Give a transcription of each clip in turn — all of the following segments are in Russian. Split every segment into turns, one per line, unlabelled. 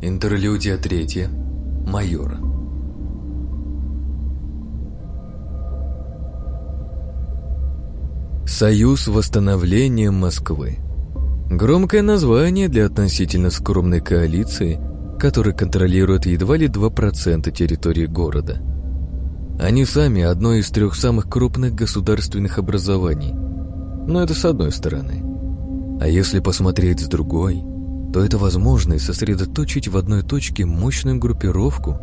Интерлюдия третья. Майор. Союз восстановления Москвы. Громкое название для относительно скромной коалиции, которая контролирует едва ли 2% территории города. Они сами одно из трех самых крупных государственных образований. Но это с одной стороны. А если посмотреть с другой, то это возможность сосредоточить в одной точке мощную группировку,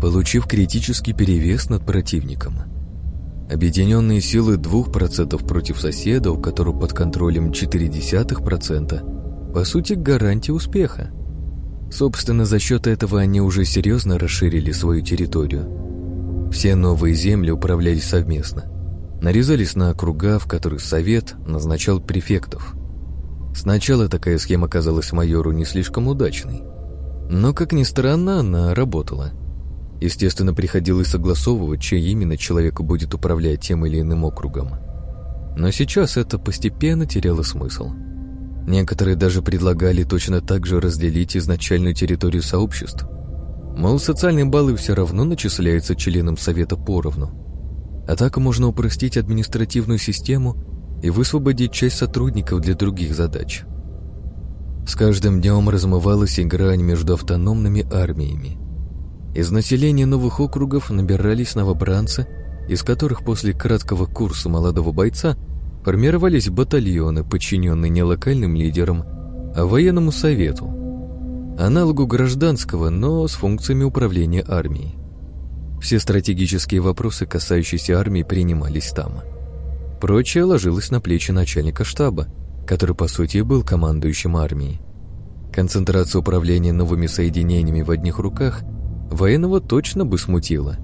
получив критический перевес над противником. Объединенные силы 2% против соседа, у которого под контролем 0,4%, по сути гарантия успеха. Собственно, за счет этого они уже серьезно расширили свою территорию. Все новые земли управлялись совместно. Нарезались на округа, в которых совет назначал префектов – Сначала такая схема казалась майору не слишком удачной. Но, как ни странно, она работала. Естественно, приходилось согласовывать, чей именно человек будет управлять тем или иным округом. Но сейчас это постепенно теряло смысл. Некоторые даже предлагали точно так же разделить изначальную территорию сообществ. Мол, социальные баллы все равно начисляются членам совета поровну. А так можно упростить административную систему и высвободить часть сотрудников для других задач. С каждым днем размывалась и грань между автономными армиями. Из населения новых округов набирались новобранцы, из которых после краткого курса молодого бойца формировались батальоны, подчиненные не локальным лидерам, а военному совету, аналогу гражданского, но с функциями управления армией. Все стратегические вопросы, касающиеся армии, принимались там – Прочее ложилось на плечи начальника штаба, который, по сути, был командующим армией. Концентрация управления новыми соединениями в одних руках военного точно бы смутила.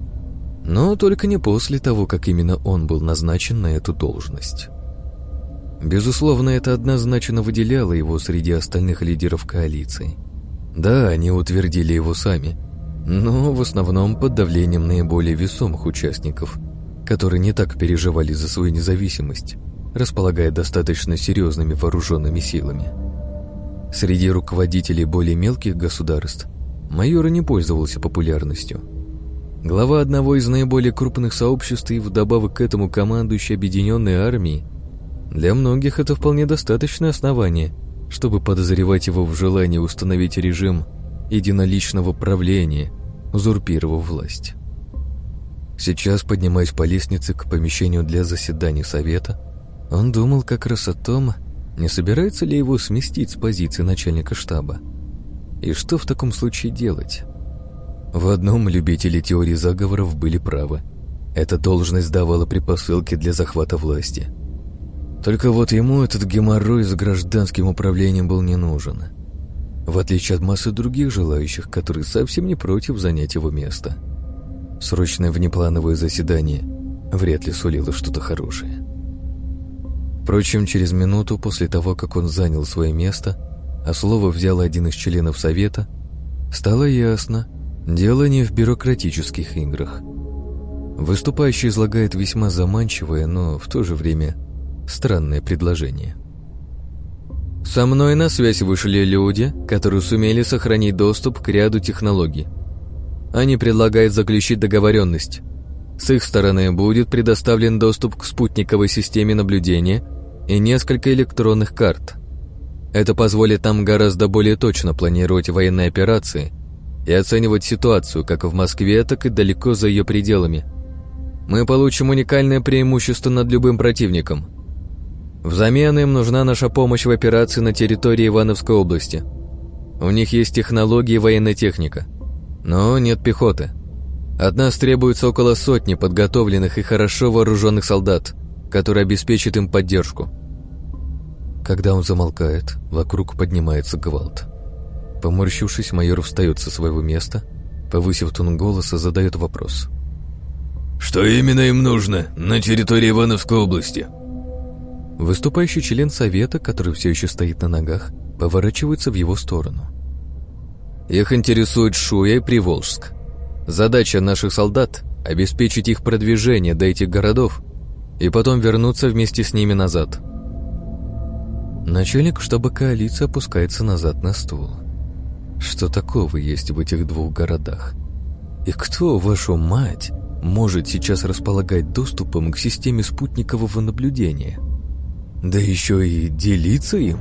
Но только не после того, как именно он был назначен на эту должность. Безусловно, это однозначно выделяло его среди остальных лидеров коалиции. Да, они утвердили его сами, но в основном под давлением наиболее весомых участников – которые не так переживали за свою независимость, располагая достаточно серьезными вооруженными силами. Среди руководителей более мелких государств майор не пользовался популярностью. Глава одного из наиболее крупных сообществ и вдобавок к этому командующий объединенной армией для многих это вполне достаточное основание, чтобы подозревать его в желании установить режим единоличного правления, узурпировав власть. Сейчас, поднимаясь по лестнице к помещению для заседаний совета, он думал как раз о том, не собирается ли его сместить с позиции начальника штаба. И что в таком случае делать? В одном любители теории заговоров были правы. Эта должность давала предпосылки для захвата власти. Только вот ему этот геморрой с гражданским управлением был не нужен. В отличие от массы других желающих, которые совсем не против занять его место – Срочное внеплановое заседание вряд ли сулило что-то хорошее. Впрочем, через минуту после того, как он занял свое место, а слово взял один из членов совета, стало ясно, дело не в бюрократических играх. Выступающий излагает весьма заманчивое, но в то же время странное предложение. «Со мной на связь вышли люди, которые сумели сохранить доступ к ряду технологий, они предлагают заключить договоренность. С их стороны будет предоставлен доступ к спутниковой системе наблюдения и несколько электронных карт. Это позволит нам гораздо более точно планировать военные операции и оценивать ситуацию как в Москве, так и далеко за ее пределами. Мы получим уникальное преимущество над любым противником. Взамен им нужна наша помощь в операции на территории Ивановской области. У них есть технологии и военная техника – но нет пехоты. От нас требуется около сотни подготовленных и хорошо вооруженных солдат, которые обеспечат им поддержку. Когда он замолкает, вокруг поднимается гвалт. Поморщившись, майор встает со своего места, повысив тон голоса, задает вопрос. «Что именно им нужно на территории Ивановской области?» Выступающий член совета, который все еще стоит на ногах, поворачивается в его сторону. Их интересует Шуя и Приволжск. Задача наших солдат – обеспечить их продвижение до этих городов и потом вернуться вместе с ними назад. Начальник штаба коалиции опускается назад на стул. Что такого есть в этих двух городах? И кто, вашу мать, может сейчас располагать доступом к системе спутникового наблюдения? Да еще и делиться им?